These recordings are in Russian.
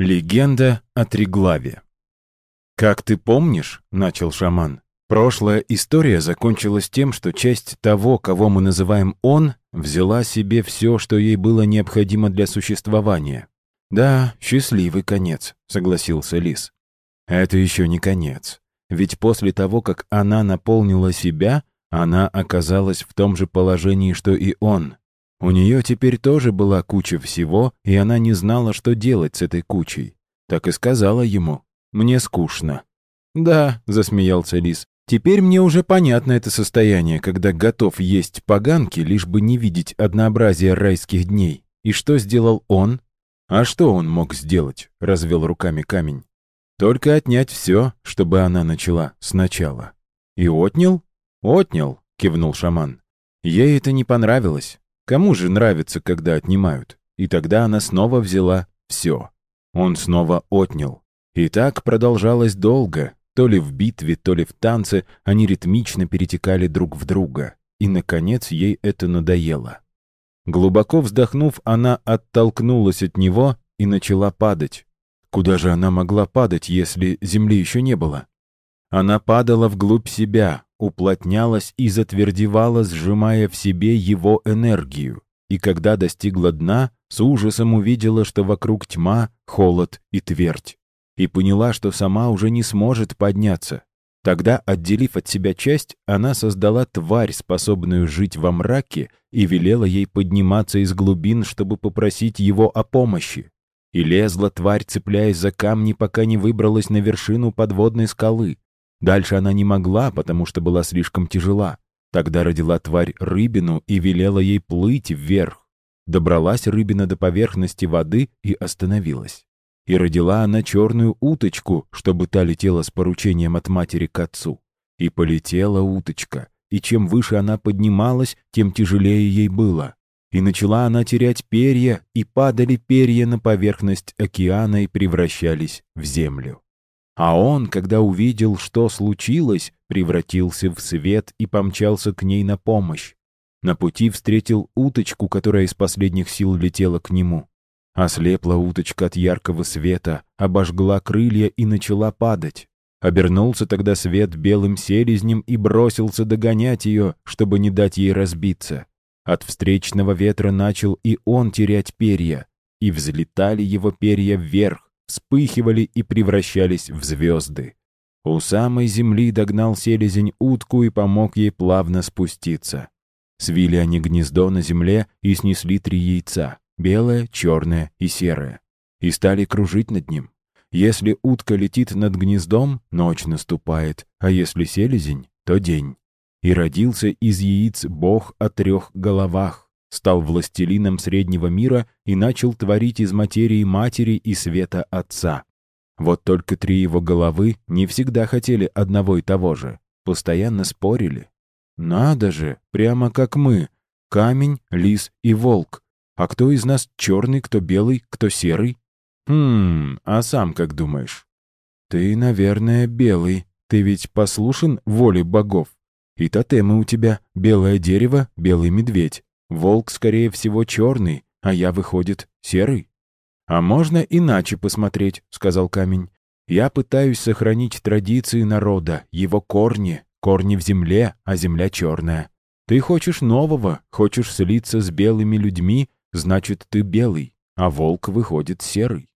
Легенда о Триглаве. «Как ты помнишь, — начал шаман, — прошлая история закончилась тем, что часть того, кого мы называем «он», взяла себе все, что ей было необходимо для существования. «Да, счастливый конец», — согласился Лис. «Это еще не конец. Ведь после того, как она наполнила себя, она оказалась в том же положении, что и он. У нее теперь тоже была куча всего, и она не знала, что делать с этой кучей. Так и сказала ему, «Мне скучно». «Да», — засмеялся Лис, «теперь мне уже понятно это состояние, когда готов есть поганки, лишь бы не видеть однообразия райских дней. И что сделал он?» «А что он мог сделать?» — развел руками камень. «Только отнять все, чтобы она начала сначала». «И отнял?» «Отнял», — кивнул шаман. Ей это не понравилось. Кому же нравится, когда отнимают? И тогда она снова взяла все. Он снова отнял. И так продолжалось долго. То ли в битве, то ли в танце они ритмично перетекали друг в друга. И, наконец, ей это надоело. Глубоко вздохнув, она оттолкнулась от него и начала падать. Куда же она могла падать, если земли еще не было? Она падала вглубь себя, уплотнялась и затвердевала, сжимая в себе его энергию. И когда достигла дна, с ужасом увидела, что вокруг тьма, холод и твердь. И поняла, что сама уже не сможет подняться. Тогда, отделив от себя часть, она создала тварь, способную жить во мраке, и велела ей подниматься из глубин, чтобы попросить его о помощи. И лезла тварь, цепляясь за камни, пока не выбралась на вершину подводной скалы. Дальше она не могла, потому что была слишком тяжела. Тогда родила тварь рыбину и велела ей плыть вверх. Добралась рыбина до поверхности воды и остановилась. И родила она черную уточку, чтобы та летела с поручением от матери к отцу. И полетела уточка, и чем выше она поднималась, тем тяжелее ей было. И начала она терять перья, и падали перья на поверхность океана и превращались в землю. А он, когда увидел, что случилось, превратился в свет и помчался к ней на помощь. На пути встретил уточку, которая из последних сил летела к нему. Ослепла уточка от яркого света, обожгла крылья и начала падать. Обернулся тогда свет белым селезнем и бросился догонять ее, чтобы не дать ей разбиться. От встречного ветра начал и он терять перья, и взлетали его перья вверх, вспыхивали и превращались в звезды. У самой земли догнал селезень утку и помог ей плавно спуститься. Свили они гнездо на земле и снесли три яйца — белое, черное и серое. И стали кружить над ним. Если утка летит над гнездом, ночь наступает, а если селезень, то день. И родился из яиц бог о трех головах стал властелином среднего мира и начал творить из материи матери и света отца. Вот только три его головы не всегда хотели одного и того же, постоянно спорили. «Надо же, прямо как мы, камень, лис и волк. А кто из нас черный, кто белый, кто серый?» «Хм, а сам как думаешь?» «Ты, наверное, белый. Ты ведь послушен воле богов. И тотемы у тебя — белое дерево, белый медведь. Волк, скорее всего, черный, а я, выходит, серый. «А можно иначе посмотреть», — сказал камень. «Я пытаюсь сохранить традиции народа, его корни, корни в земле, а земля черная. Ты хочешь нового, хочешь слиться с белыми людьми, значит, ты белый, а волк выходит серый».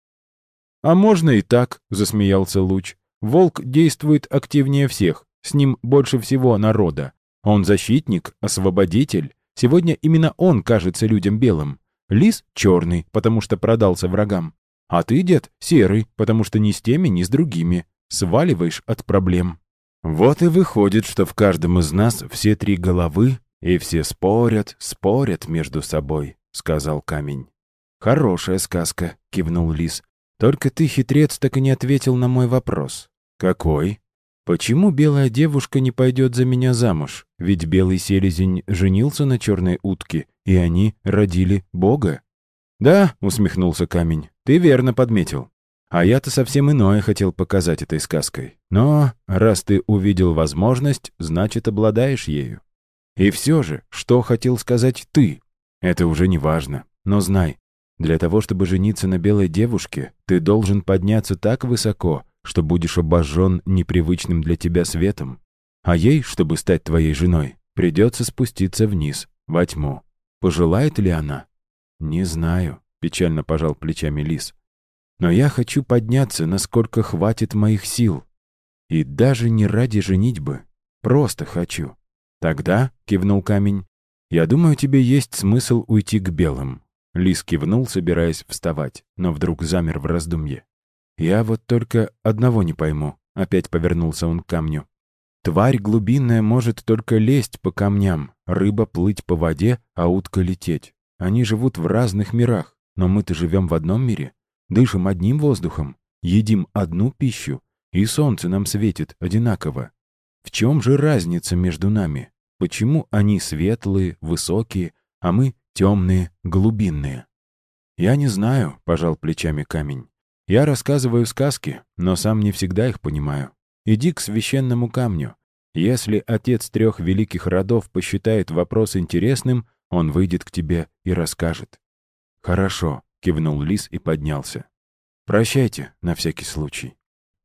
«А можно и так», — засмеялся Луч. «Волк действует активнее всех, с ним больше всего народа. Он защитник, освободитель, Сегодня именно он кажется людям белым. Лис — черный, потому что продался врагам. А ты, дед, серый, потому что ни с теми, ни с другими. Сваливаешь от проблем. Вот и выходит, что в каждом из нас все три головы, и все спорят, спорят между собой, — сказал камень. «Хорошая сказка», — кивнул лис. «Только ты, хитрец, так и не ответил на мой вопрос». «Какой?» Почему белая девушка не пойдет за меня замуж? Ведь белый селезень женился на черной утке, и они родили Бога. Да, усмехнулся камень, ты верно подметил. А я-то совсем иное хотел показать этой сказкой. Но раз ты увидел возможность, значит, обладаешь ею. И все же, что хотел сказать ты? Это уже не важно. Но знай, Для того, чтобы жениться на белой девушке, ты должен подняться так высоко, что будешь обожжен непривычным для тебя светом. А ей, чтобы стать твоей женой, придется спуститься вниз, во тьму. Пожелает ли она? Не знаю, печально пожал плечами Лис. Но я хочу подняться, насколько хватит моих сил. И даже не ради женитьбы, просто хочу. Тогда, кивнул камень, я думаю, тебе есть смысл уйти к белым. Лис кивнул, собираясь вставать, но вдруг замер в раздумье. «Я вот только одного не пойму», — опять повернулся он к камню. «Тварь глубинная может только лезть по камням, рыба плыть по воде, а утка лететь. Они живут в разных мирах, но мы-то живем в одном мире, дышим одним воздухом, едим одну пищу, и солнце нам светит одинаково. В чем же разница между нами? Почему они светлые, высокие, а мы темные, глубинные. «Я не знаю», — пожал плечами камень. «Я рассказываю сказки, но сам не всегда их понимаю. Иди к священному камню. Если отец трех великих родов посчитает вопрос интересным, он выйдет к тебе и расскажет». «Хорошо», — кивнул лис и поднялся. «Прощайте, на всякий случай».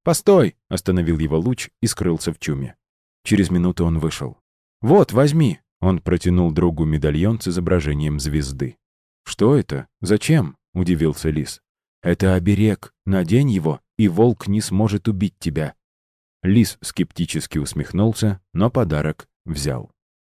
«Постой!» — остановил его луч и скрылся в чуме. Через минуту он вышел. «Вот, возьми!» Он протянул другу медальон с изображением звезды. «Что это? Зачем?» — удивился лис. «Это оберег. Надень его, и волк не сможет убить тебя». Лис скептически усмехнулся, но подарок взял.